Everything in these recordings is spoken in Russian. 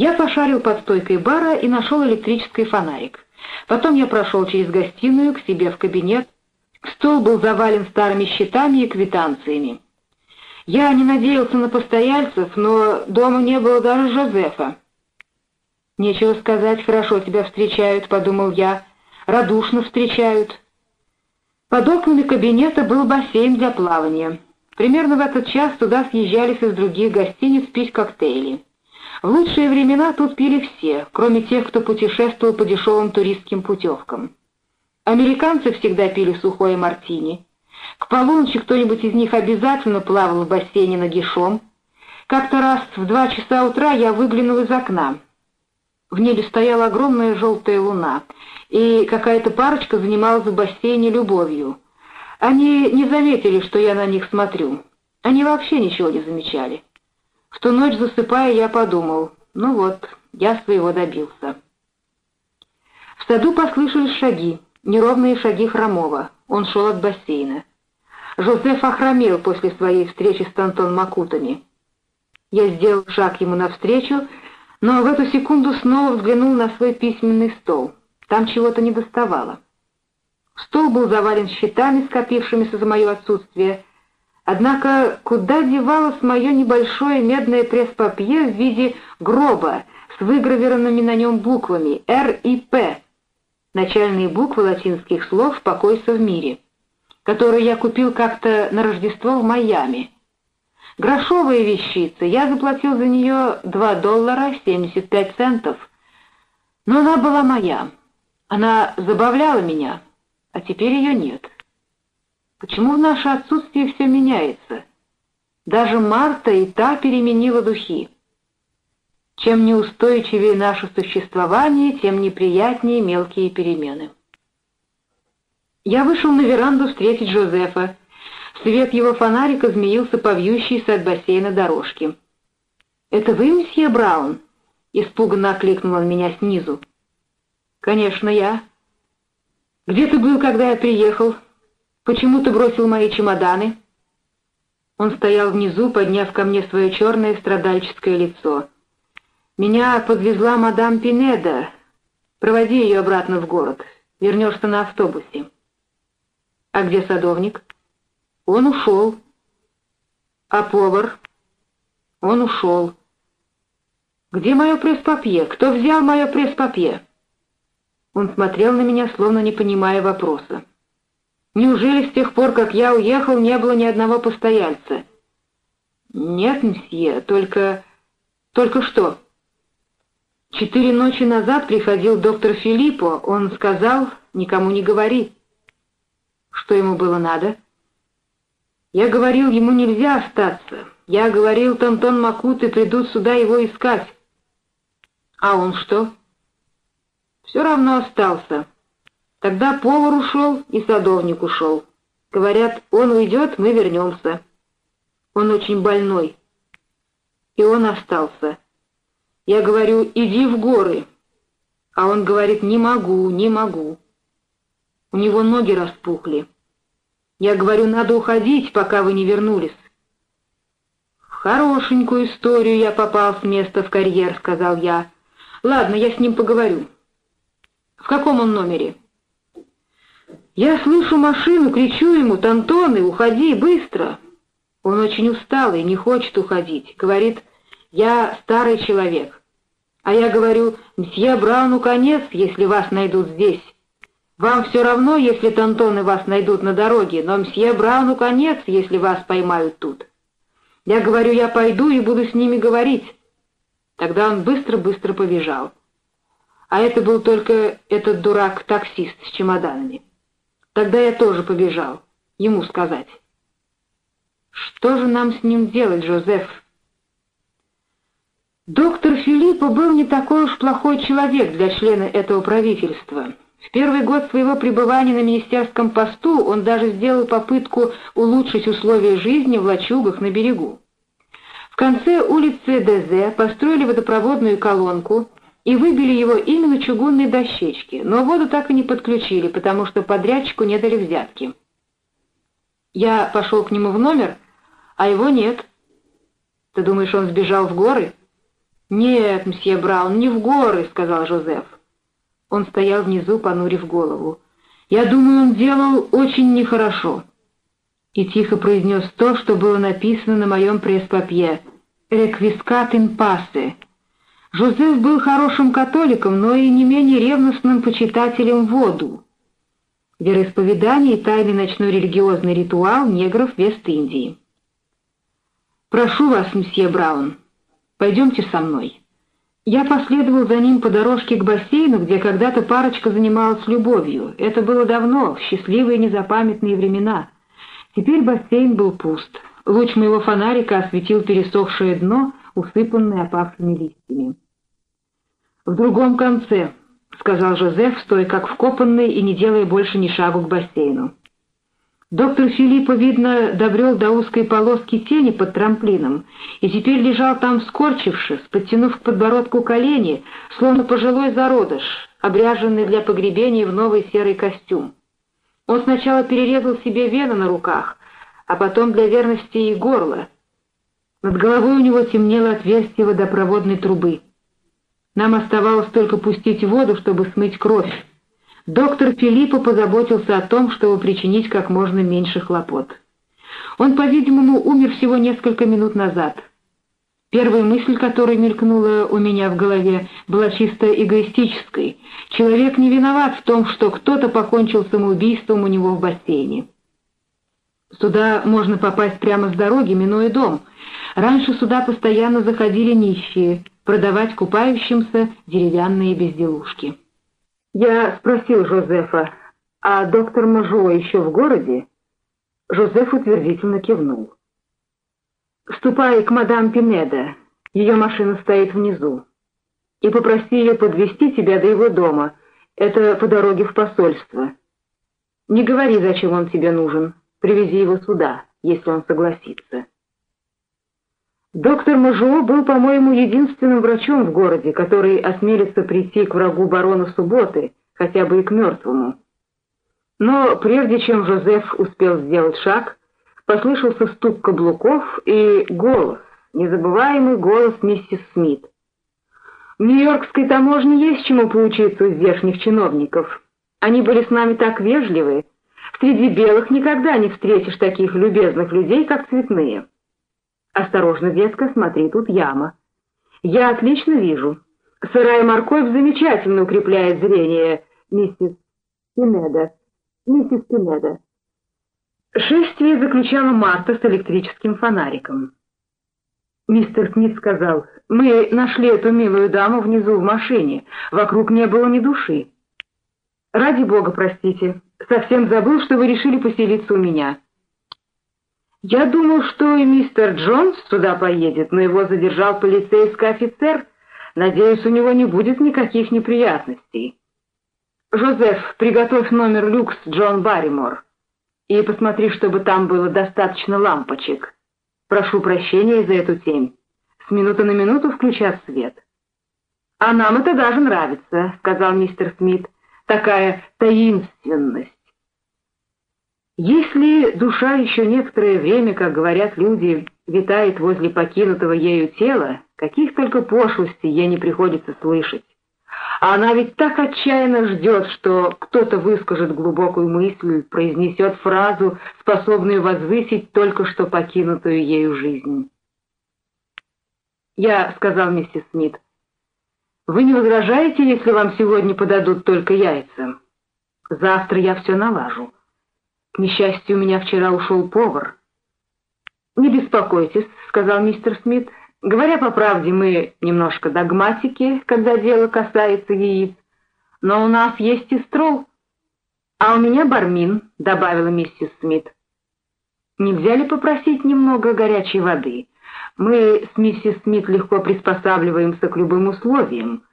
Я пошарил под стойкой бара и нашел электрический фонарик. Потом я прошел через гостиную к себе в кабинет. Стол был завален старыми счетами и квитанциями. Я не надеялся на постояльцев, но дома не было даже Жозефа. «Нечего сказать, хорошо тебя встречают», — подумал я. «Радушно встречают». Под окнами кабинета был бассейн для плавания. Примерно в этот час туда съезжались из других гостиниц пить коктейли. В лучшие времена тут пили все, кроме тех, кто путешествовал по дешевым туристским путевкам. Американцы всегда пили сухое мартини. К полуночи кто-нибудь из них обязательно плавал в бассейне нагишом. Как-то раз в два часа утра я выглянул из окна. В небе стояла огромная желтая луна, и какая-то парочка занималась в бассейне любовью. Они не заметили, что я на них смотрю. Они вообще ничего не замечали. В ту ночь, засыпая, я подумал, ну вот, я своего добился. В саду послышались шаги, неровные шаги Хромова. Он шел от бассейна. Жозеф охромел после своей встречи с Тантон Макутами. Я сделал шаг ему навстречу, но в эту секунду снова взглянул на свой письменный стол. Там чего-то не доставало. Стол был завален счетами, скопившимися за мое отсутствие. Однако куда девалось мое небольшое медное пресс-папье в виде гроба с выгравированными на нем буквами «Р» и «П», начальные буквы латинских слов «Покойся в мире» которую я купил как-то на Рождество в Майами. Грошовая вещица, я заплатил за нее 2 доллара 75 центов. Но она была моя. Она забавляла меня, а теперь ее нет. Почему в наше отсутствие все меняется? Даже Марта и та переменила духи. Чем неустойчивее наше существование, тем неприятнее мелкие перемены. Я вышел на веранду встретить Жозефа. Свет его фонарика змеился по вьющейся от бассейна дорожке. «Это вы, месье Браун?» — испуганно окликнул он меня снизу. «Конечно, я». «Где ты был, когда я приехал? Почему ты бросил мои чемоданы?» Он стоял внизу, подняв ко мне свое черное страдальческое лицо. «Меня подвезла мадам Пинеда. Проводи ее обратно в город. Вернешься на автобусе». А где садовник? Он ушел. А повар? Он ушел. Где мое пресс-папье? Кто взял мое пресс-папье? Он смотрел на меня, словно не понимая вопроса. Неужели с тех пор, как я уехал, не было ни одного постояльца? Нет, мсье, только... Только что? Четыре ночи назад приходил доктор Филиппо. Он сказал, никому не говори. Что ему было надо? Я говорил, ему нельзя остаться. Я говорил, Тантон Макуты придут сюда его искать. А он что? Все равно остался. Тогда повар ушел и садовник ушел. Говорят, он уйдет, мы вернемся. Он очень больной. И он остался. Я говорю, иди в горы. А он говорит, не могу, не могу. У него ноги распухли. Я говорю, надо уходить, пока вы не вернулись. В хорошенькую историю я попал с места в карьер, сказал я. Ладно, я с ним поговорю. В каком он номере? Я слышу машину, кричу ему, Тантоны, уходи, быстро. Он очень усталый, не хочет уходить. Говорит, я старый человек. А я говорю, мсье Брауну конец, если вас найдут здесь. Вам все равно, если Тантоны вас найдут на дороге, но мсье Брауну конец, если вас поймают тут. Я говорю, я пойду и буду с ними говорить. Тогда он быстро-быстро побежал. А это был только этот дурак-таксист с чемоданами. Тогда я тоже побежал, ему сказать. Что же нам с ним делать, Жозеф? Доктор Филиппо был не такой уж плохой человек для члена этого правительства. В первый год своего пребывания на министерском посту он даже сделал попытку улучшить условия жизни в лачугах на берегу. В конце улицы Дезе построили водопроводную колонку и выбили его именно чугунные дощечки, но воду так и не подключили, потому что подрядчику не дали взятки. Я пошел к нему в номер, а его нет. Ты думаешь, он сбежал в горы? «Нет, мсье Браун, не в горы», — сказал Жозеф. Он стоял внизу, понурив голову. «Я думаю, он делал очень нехорошо». И тихо произнес то, что было написано на моем пресс-папье «Реквискат ин пассе». Жозеф был хорошим католиком, но и не менее ревностным почитателем воду. Вероисповедание и тайный ночной религиозный ритуал негров Вест-Индии. «Прошу вас, мсье Браун, пойдемте со мной». Я последовал за ним по дорожке к бассейну, где когда-то парочка занималась любовью. Это было давно, в счастливые незапамятные времена. Теперь бассейн был пуст. Луч моего фонарика осветил пересохшее дно, усыпанное опавшими листьями. «В другом конце», — сказал Жозеф, стоя как вкопанный и не делая больше ни шагу к бассейну. Доктор Филиппа, видно, добрел до узкой полоски тени под трамплином и теперь лежал там скорчившись, подтянув к подбородку колени, словно пожилой зародыш, обряженный для погребения в новый серый костюм. Он сначала перерезал себе вены на руках, а потом для верности и горло. Над головой у него темнело отверстие водопроводной трубы. Нам оставалось только пустить воду, чтобы смыть кровь. Доктор Филиппо позаботился о том, чтобы причинить как можно меньше хлопот. Он, по-видимому, умер всего несколько минут назад. Первая мысль, которая мелькнула у меня в голове, была чисто эгоистической. Человек не виноват в том, что кто-то покончил самоубийством у него в бассейне. Сюда можно попасть прямо с дороги, минуя дом. Раньше сюда постоянно заходили нищие, продавать купающимся деревянные безделушки. Я спросил Жозефа, а доктор Мажо еще в городе? Жозеф утвердительно кивнул. «Ступай к мадам Пинеда, ее машина стоит внизу, и попроси ее подвести тебя до его дома, это по дороге в посольство. Не говори, зачем он тебе нужен, привези его сюда, если он согласится». Доктор Мажуо был, по-моему, единственным врачом в городе, который осмелится прийти к врагу барона Субботы, хотя бы и к мертвому. Но прежде чем Жозеф успел сделать шаг, послышался стук каблуков и голос, незабываемый голос миссис Смит. В Нью-Йоркской таможне есть чему поучиться у здешних чиновников. Они были с нами так вежливы. Среди белых никогда не встретишь таких любезных людей, как цветные. «Осторожно, детка, смотри, тут яма». «Я отлично вижу. Сырая морковь замечательно укрепляет зрение, миссис Пинеда. Миссис Пинеда». Шествие заключала Марта с электрическим фонариком. Мистер Смит сказал, «Мы нашли эту милую даму внизу в машине. Вокруг не было ни души». «Ради бога, простите. Совсем забыл, что вы решили поселиться у меня». Я думал, что и мистер Джонс туда поедет, но его задержал полицейский офицер. Надеюсь, у него не будет никаких неприятностей. Жозеф, приготовь номер люкс Джон Барримор. И посмотри, чтобы там было достаточно лампочек. Прошу прощения за эту тень. С минуты на минуту включат свет. А нам это даже нравится, сказал мистер Смит. Такая таинственность. Если душа еще некоторое время, как говорят люди, витает возле покинутого ею тела, каких только пошлостей ей не приходится слышать. А она ведь так отчаянно ждет, что кто-то выскажет глубокую мысль, произнесет фразу, способную возвысить только что покинутую ею жизнь. «Я», — сказал миссис Смит, — «вы не возражаете, если вам сегодня подадут только яйца? Завтра я все налажу». К несчастью, у меня вчера ушел повар. «Не беспокойтесь», — сказал мистер Смит. «Говоря по правде, мы немножко догматики, когда дело касается яиц. Но у нас есть и строл. А у меня бармин», — добавила миссис Смит. «Нельзя ли попросить немного горячей воды? Мы с миссис Смит легко приспосабливаемся к любым условиям.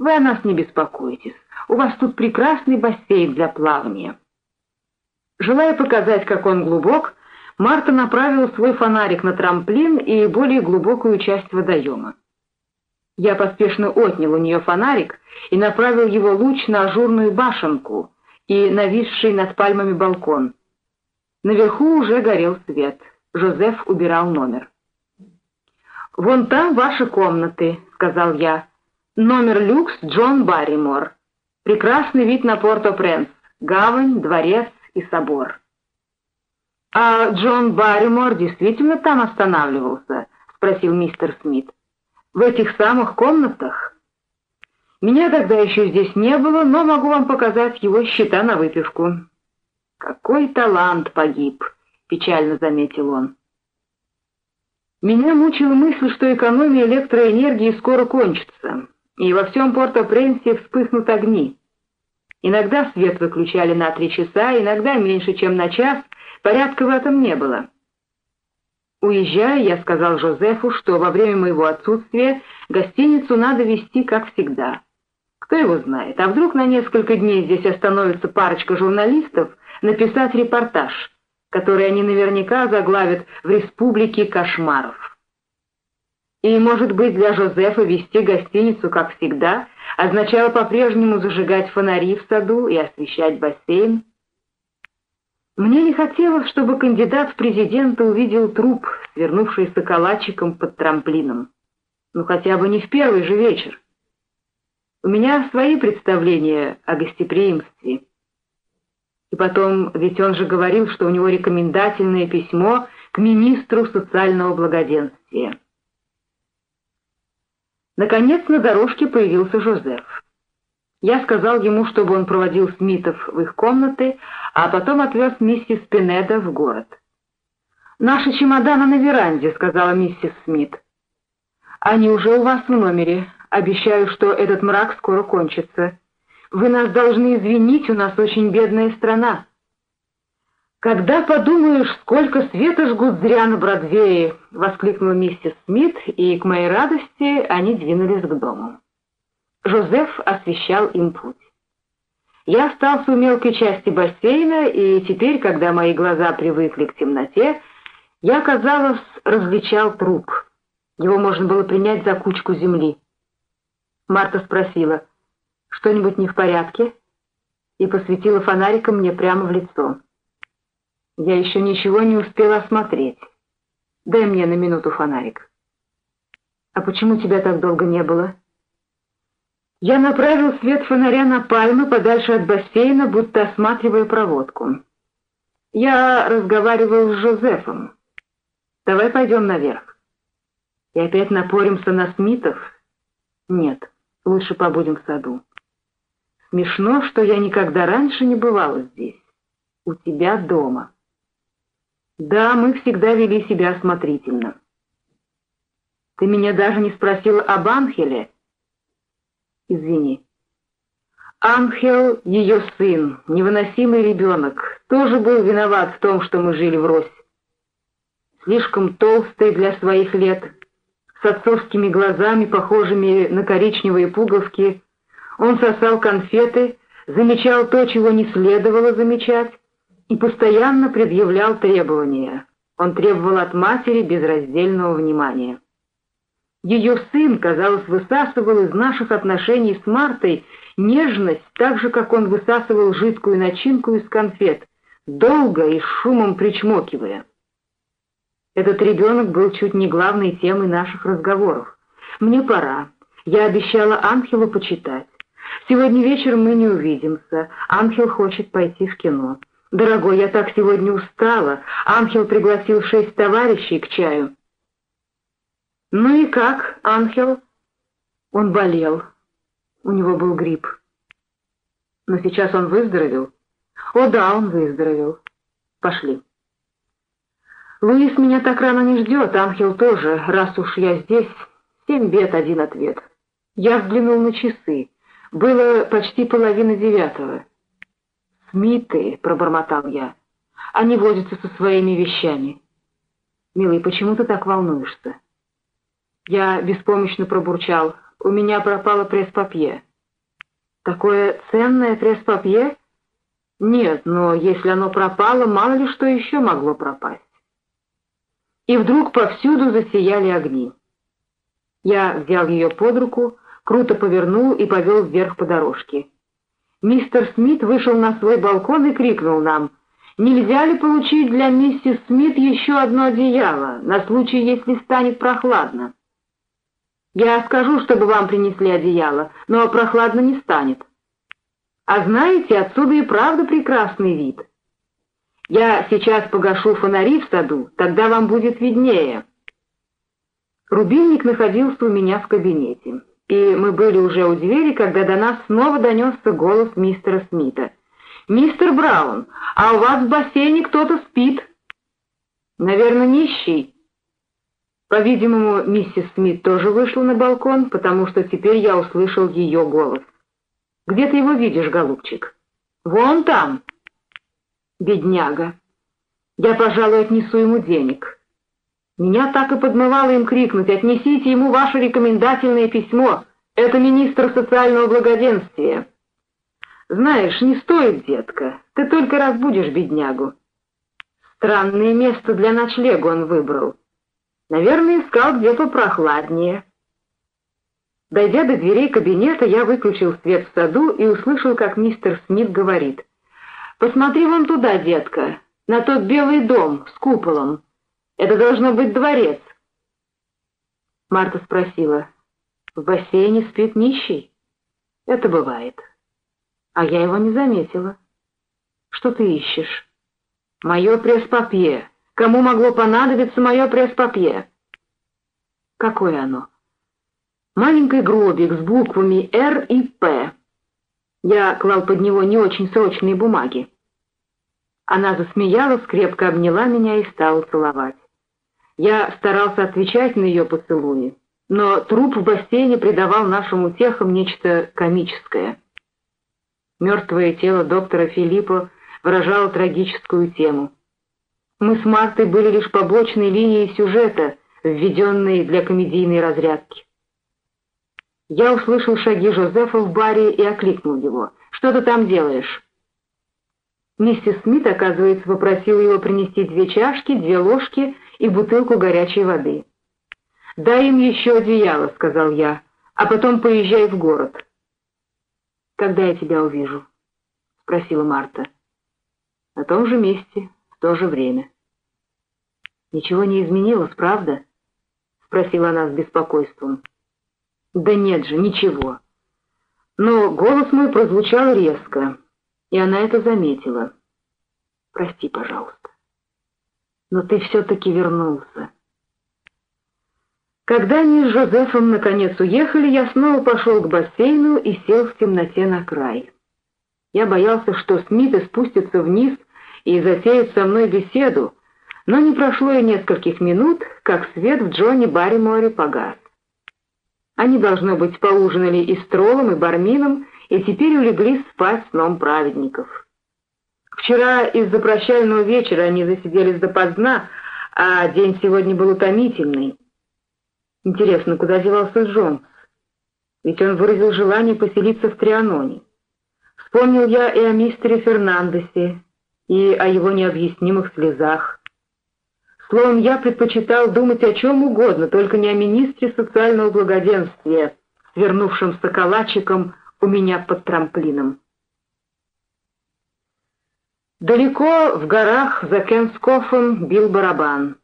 Вы о нас не беспокойтесь. У вас тут прекрасный бассейн для плавания». Желая показать, как он глубок, Марта направила свой фонарик на трамплин и более глубокую часть водоема. Я поспешно отнял у нее фонарик и направил его луч на ажурную башенку и нависший над пальмами балкон. Наверху уже горел свет. Жозеф убирал номер. «Вон там ваши комнаты», — сказал я. «Номер люкс Джон Барримор. Прекрасный вид на Порто-Пренс, гавань, дворец и собор». «А Джон Барримор действительно там останавливался?» — спросил мистер Смит. «В этих самых комнатах?» «Меня тогда еще здесь не было, но могу вам показать его счета на выпивку». «Какой талант погиб!» — печально заметил он. Меня мучила мысль, что экономия электроэнергии скоро кончится, и во всем Порто-Пренсе вспыхнут огни. Иногда свет выключали на три часа, иногда меньше, чем на час, порядка в этом не было. Уезжая, я сказал Жозефу, что во время моего отсутствия гостиницу надо вести как всегда. Кто его знает, а вдруг на несколько дней здесь остановится парочка журналистов написать репортаж — который они наверняка заглавят «В республике кошмаров». И, может быть, для Жозефа вести гостиницу, как всегда, означало по-прежнему зажигать фонари в саду и освещать бассейн. Мне не хотелось, чтобы кандидат в президенты увидел труп, свернувшийся калачиком под трамплином. Ну, хотя бы не в первый же вечер. У меня свои представления о гостеприимстве. И потом, ведь он же говорил, что у него рекомендательное письмо к министру социального благоденствия. Наконец на дорожке появился Жозеф. Я сказал ему, чтобы он проводил Смитов в их комнаты, а потом отвез миссис Пинеда в город. «Наши чемоданы на веранде», — сказала миссис Смит. «Они уже у вас в номере. Обещаю, что этот мрак скоро кончится». Вы нас должны извинить, у нас очень бедная страна. «Когда подумаешь, сколько света жгут зря на Бродвее!» — воскликнула миссис Смит, и, к моей радости, они двинулись к дому. Жозеф освещал им путь. Я остался у мелкой части бассейна, и теперь, когда мои глаза привыкли к темноте, я, казалось, различал труп. Его можно было принять за кучку земли. Марта спросила — что-нибудь не в порядке?» и посветила фонариком мне прямо в лицо. Я еще ничего не успела осмотреть. Дай мне на минуту фонарик. А почему тебя так долго не было? Я направил свет фонаря на пальмы подальше от бассейна, будто осматривая проводку. Я разговаривал с Жозефом. Давай пойдем наверх. И опять напоримся на Смитов? Нет, лучше побудем в саду. Смешно, что я никогда раньше не бывала здесь. У тебя дома. Да, мы всегда вели себя осмотрительно. Ты меня даже не спросила об Анхеле? Извини. Анхел, ее сын, невыносимый ребенок, тоже был виноват в том, что мы жили в врозь. Слишком толстый для своих лет, с отцовскими глазами, похожими на коричневые пуговки, он сосал конфеты, замечал то, чего не следовало замечать, и постоянно предъявлял требования. Он требовал от матери безраздельного внимания. Ее сын, казалось, высасывал из наших отношений с Мартой нежность, так же, как он высасывал жидкую начинку из конфет, долго и шумом причмокивая. Этот ребенок был чуть не главной темой наших разговоров. «Мне пора. Я обещала Анхелу почитать. Сегодня вечером мы не увидимся. Ангел хочет пойти в кино. Дорогой, я так сегодня устала. Ангел пригласил шесть товарищей к чаю. Ну и как, Ангел? Он болел. У него был грипп. Но сейчас он выздоровел. О да, он выздоровел. Пошли. Луис меня так рано не ждет, Ангел тоже, раз уж я здесь. Семь бед, один ответ. Я взглянул на часы. Было почти половина девятого. «Смиты», — пробормотал я, — «они возятся со своими вещами». «Милый, почему ты так волнуешься?» Я беспомощно пробурчал. «У меня пропало пресс-папье». «Такое ценное пресс-папье?» «Нет, но если оно пропало, мало ли что еще могло пропасть». И вдруг повсюду засияли огни. Я взял ее под руку, круто повернул и повел вверх по дорожке. Мистер Смит вышел на свой балкон и крикнул нам, «Нельзя ли получить для миссис Смит еще одно одеяло, на случай, если станет прохладно?» Я скажу, чтобы вам принесли одеяло, но прохладно не станет. А знаете, отсюда и правда прекрасный вид. Я сейчас погашу фонари в саду, тогда вам будет виднее. Рубильник находился у меня в кабинете, и мы были уже у двери, когда до нас снова донесся голос мистера Смита. «Мистер Браун, а у вас в бассейне кто-то спит?» «Наверное, нищий». По-видимому, миссис Смит тоже вышла на балкон, потому что теперь я услышал ее голос. «Где ты его видишь, голубчик?» «Вон там!» «Бедняга! Я, пожалуй, отнесу ему денег». Меня так и подмывало им крикнуть «Отнесите ему ваше рекомендательное письмо! Это министр социального благоденствия!» «Знаешь, не стоит, детка, ты только разбудишь беднягу». Странное место для ночлега он выбрал. Наверное, искал где попрохладнее. Дойдя до дверей кабинета, я выключил свет в саду и услышал, как мистер Смит говорит. «Посмотри вон туда, детка, на тот белый дом с куполом. Это должно быть дворец. Марта спросила, в бассейне спит нищий? Это бывает. А я его не заметила. Что ты ищешь? Мое пресс-папье. Кому могло понадобиться мое пресс-папье? Какое оно? Маленький гробик с буквами «Р» и «П». Я клал под него не очень срочные бумаги. Она засмеялась, крепко обняла меня и стала целовать. Я старался отвечать на ее поцелуи, но труп в бассейне придавал нашим утехам нечто комическое. Мертвое тело доктора Филиппа выражало трагическую тему. Мы с Мартой были лишь побочной линией сюжета, введенной для комедийной разрядки. Я услышал шаги Жозефа в баре и окликнул его. «Что ты там делаешь?» Миссис Смит, оказывается, попросила его принести две чашки, две ложки и бутылку горячей воды. «Дай им еще одеяло», — сказал я, — «а потом поезжай в город». «Когда я тебя увижу?» — спросила Марта. «На том же месте, в то же время». «Ничего не изменилось, правда?» — спросила она с беспокойством. «Да нет же, ничего». Но голос мой прозвучал резко, и она это заметила. «Прости, пожалуйста» но ты все-таки вернулся. Когда они с Жозефом наконец уехали, я снова пошел к бассейну и сел в темноте на край. Я боялся, что Смиты спустятся вниз и затеют со мной беседу, но не прошло и нескольких минут, как свет в Джонни Барриморе погас. Они, должно быть, поужинали и с троллом, и бармином, и теперь улеглись спать сном праведников. Вчера из-за прощального вечера они засиделись допоздна, а день сегодня был утомительный. Интересно, куда девался Джонс? Ведь он выразил желание поселиться в Трианоне. Вспомнил я и о мистере Фернандесе, и о его необъяснимых слезах. Словом, я предпочитал думать о чем угодно, только не о министре социального благоденствия, свернувшемся калачиком у меня под трамплином. Далеко в горах за Кенскофом бил барабан.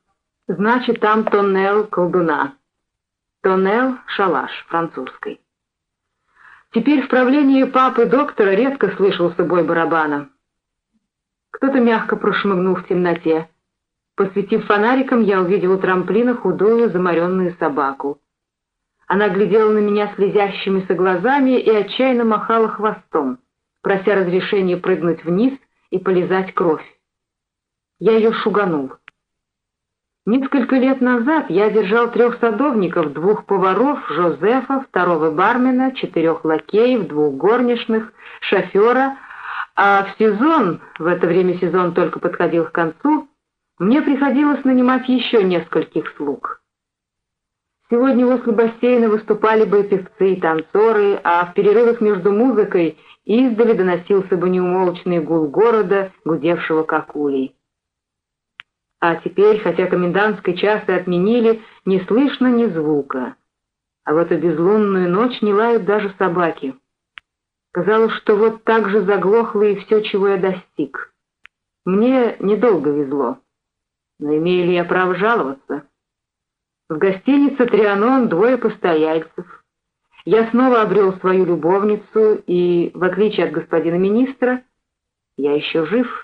Значит, там тоннел колдуна. Тоннел — шалаш, французской. Теперь в правлении папы доктора редко слышался бой барабана. Кто-то мягко прошмыгнул в темноте. Посветив фонариком, я увидел у трамплина худую заморенную собаку. Она глядела на меня слезящимися глазами и отчаянно махала хвостом, прося разрешения прыгнуть вниз и полизать кровь. Я ее шуганул. Несколько лет назад я держал трех садовников, двух поваров, Жозефа, второго бармена, четырех лакеев, двух горничных, шофера, а в сезон, в это время сезон только подходил к концу, мне приходилось нанимать еще нескольких слуг. Сегодня возле бассейна выступали бы певцы и танцоры, а в перерывах между музыкой Издали доносился бы неумолчный гул города, гудевшего как улей. А теперь, хотя комендантской час и отменили, не слышно ни звука. А в эту безлунную ночь не лают даже собаки. Казалось, что вот так же заглохло и все, чего я достиг. Мне недолго везло. Но имею ли я право жаловаться? В гостинице «Трианон» двое постояльцев. Я снова обрел свою любовницу, и, в отличие от господина министра, я еще жив.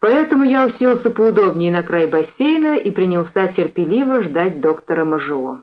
Поэтому я уселся поудобнее на край бассейна и принялся терпеливо ждать доктора Мажио.